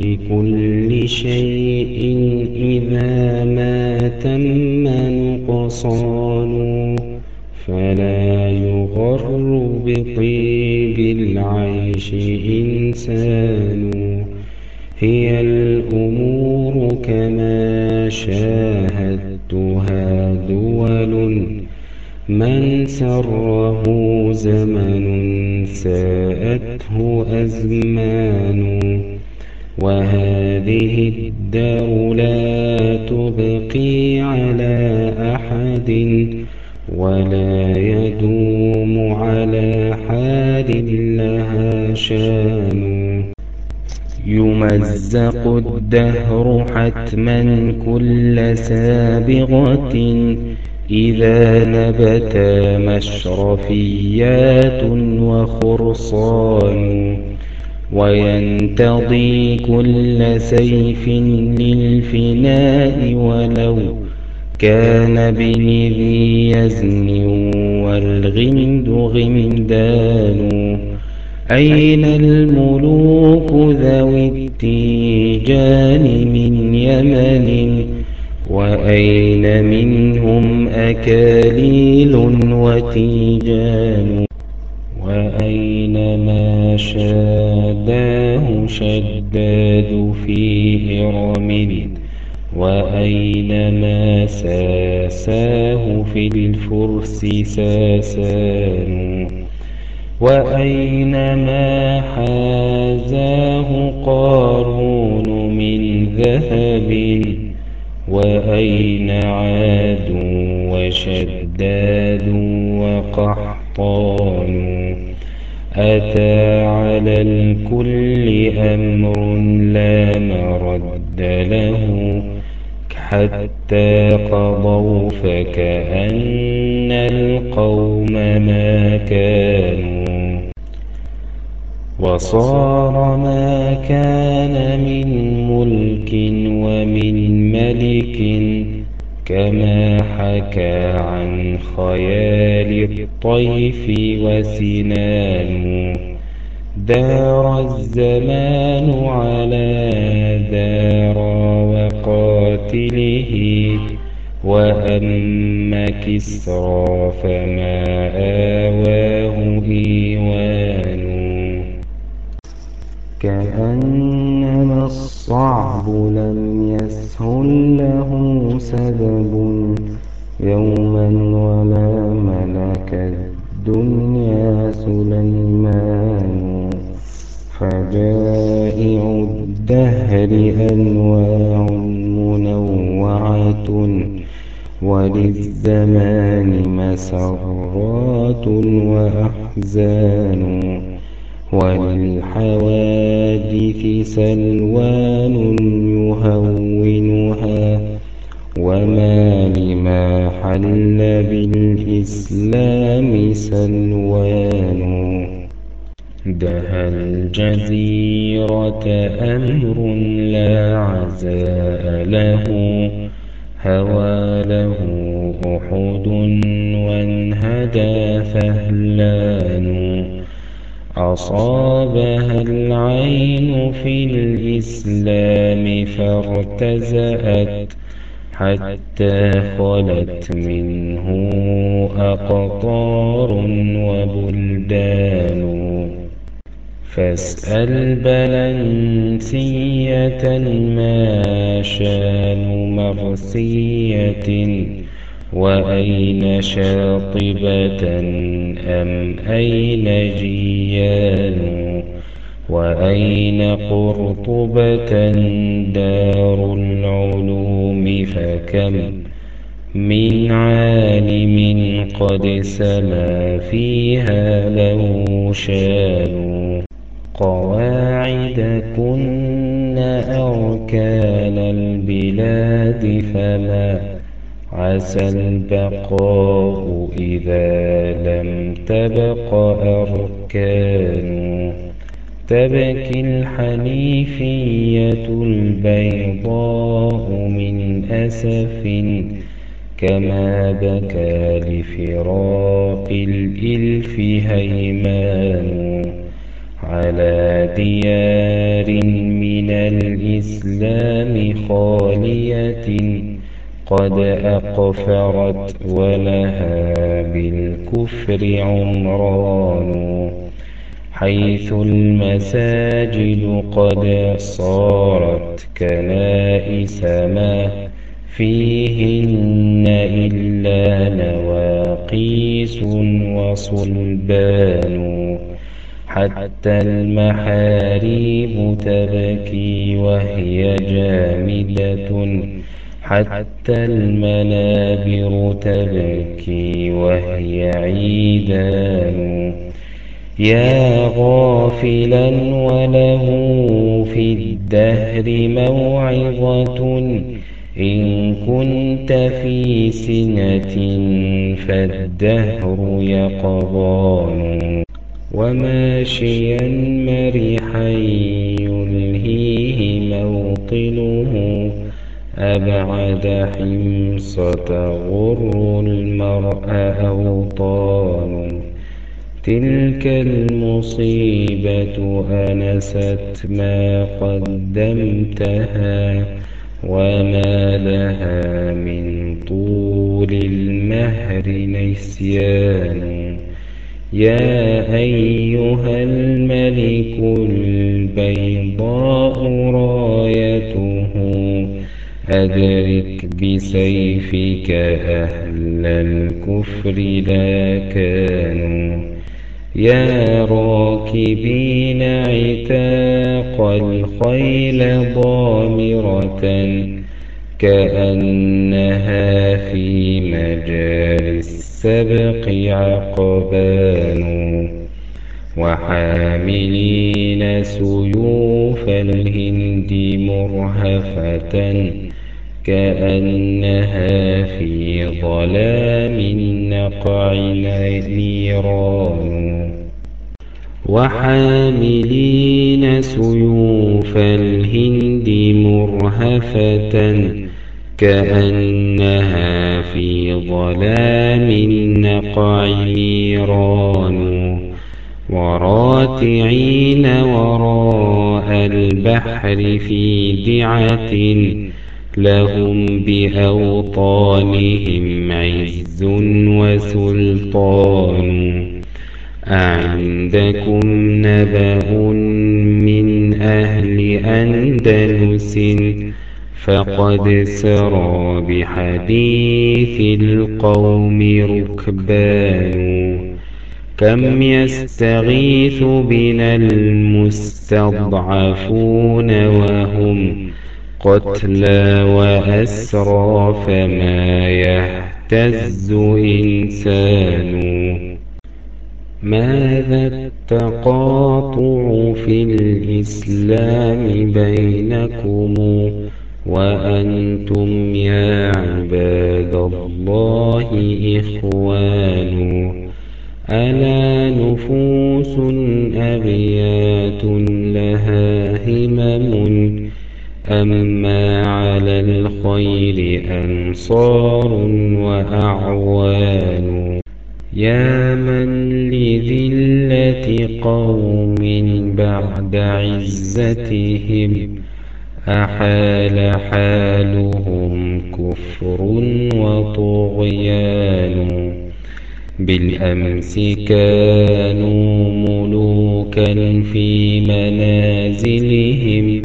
لكل شيء إذا ما تم نقصان. فلا يغر بطيب العيش إنسان. هي الأمور كما شاهدتها دول من سره زمن ساءته أزمان. وهذه الدار لا تبقي على أحد ولا يدوم على حال لها شان. يمزق الدهر حتما كل سابغة. إذا نبت مشرفيات وخرصان. وينتضي كل سيف للفناء ولو كان بنذي يزن والغمد غمدان. أين الملوك ذوي التيجان من يمن؟ وأين منهم أكاليل وتيجان؟ وأين ما شاداه شداد في إرم وأين ما ساساه في الفرس ساسان وأين ما حازاه قارون من ذهب وأين عاد وشداد وقحطان أتى على الكل أمر لا مرد له حتى قضوا فكأن القوم ما كانوا. وصار ما كان من ملك ومن ملك كما حكى عن خيال الطيف وسنان. دار الزمان على دار وقاتله وأما كسرى فما آواه إيوان كأنما الصعب لم يسهل له سبب يوما ولا ملك الدنيا سليمان فجائع الدهر أنواع منوعة وللزمان مسرات وأحزان وللحوادث سلوان يهونها وما لما حل بالإسلام سلوان. دها الجزيرة أمر لا عزاء له هوى له أحد وانهدى فهلان أصابها العين في الإسلام فارتزأت حتى خلت منه أقطار وبلدان. فاسأل بلنسية ما شان مرسية وأين شاطبة أم أين جيان؟ وأين قرطبة دار العلوم؟ فكم من عالم قد سما فيها له شان. قواعد كن أركان البلاد فما عسى البقاء إذا لم تبق أركان. تبكي الحنيفية البيضاء من أسف كما بكى لفراق الإلف هيمان على ديار من الإسلام خالية قد أقفرت ولها بالكفر عمران حيث المساجد قد صارت كنائس ما فيهن إلا نواقيس وصلبان حتى المحاريب تبكي وهي جامدة. حتى المنابر تبكي وهي عيدان. يا غافلا وله في الدهر موعظة. إن كنت في سنة فالدهر يقضان. وماشيا مرحا يلهيه موطنه. أبعد حمصة غر المرء أوطان. تلك المصيبة أنست ما قدمتها وما لها من طول المهر نسيان. يا أيها الملك البيضاء رايته أدرك بسيفك أهل الكفر لا كانوا يا راكبين عتاق الخيل ضامرة كأنها في مجال السبق عقبان. وحاملين سيوف الهند مرهفة كأنها في ظلام النقع نيران وحاملين سيوف الهند مرهفة كأنها في ظلام النقع نيران وراتعين وراء البحر في دعة لهم بأوطانهم عز وسلطان. أعندكم نبأ من أهل أندلس فقد سرى بحديث القوم ركبان. كم يستغيث بنا المستضعفون وهم قتلى وأسرى فما يهتز إنسان. ماذا التقاطع في الإسلام بينكم وأنتم يا عباد الله إخوان؟ ألا نفوس أبيات لها همم؟ أما على الخير أنصار وأعوان يا من لذلة قوم بعد عزتهم أحال حالهم كفر وطغيان بالأمس كانوا ملوكا في منازلهم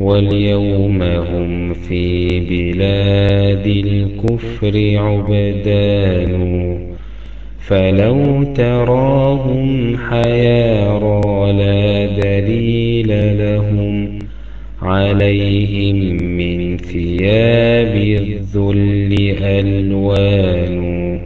واليوم هم في بلاد الكفر عبدان فلو تراهم حيارى لا دليل لهم عليهم من ثياب الذل ألوان.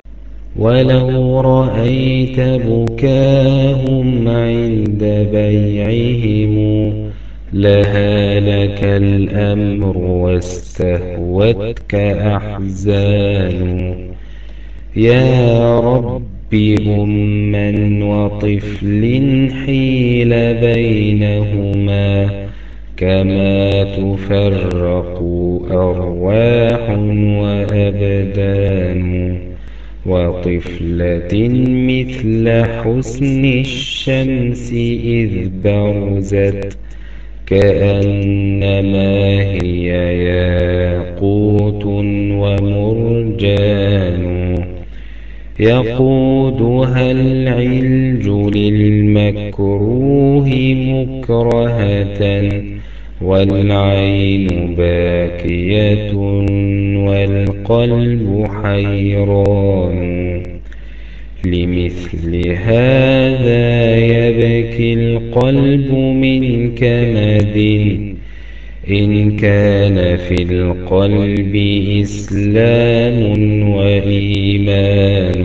ولو رأيت بكاهم عند بيعهم لهالك الأمر واستهوتك أحزان. يا رب أما وطفل حيل بينهما كما تفرق أرواح وأبدان. وطفلة مثل حسن الشمس إذ برزت كأنما هي ياقوت ومرجان. يقودها العلج للمكروه مكرهة والعين باكية والقلب حيران. لمثل هذا يبكي القلب من كمد. إن كان في القلب إسلام وإيمان.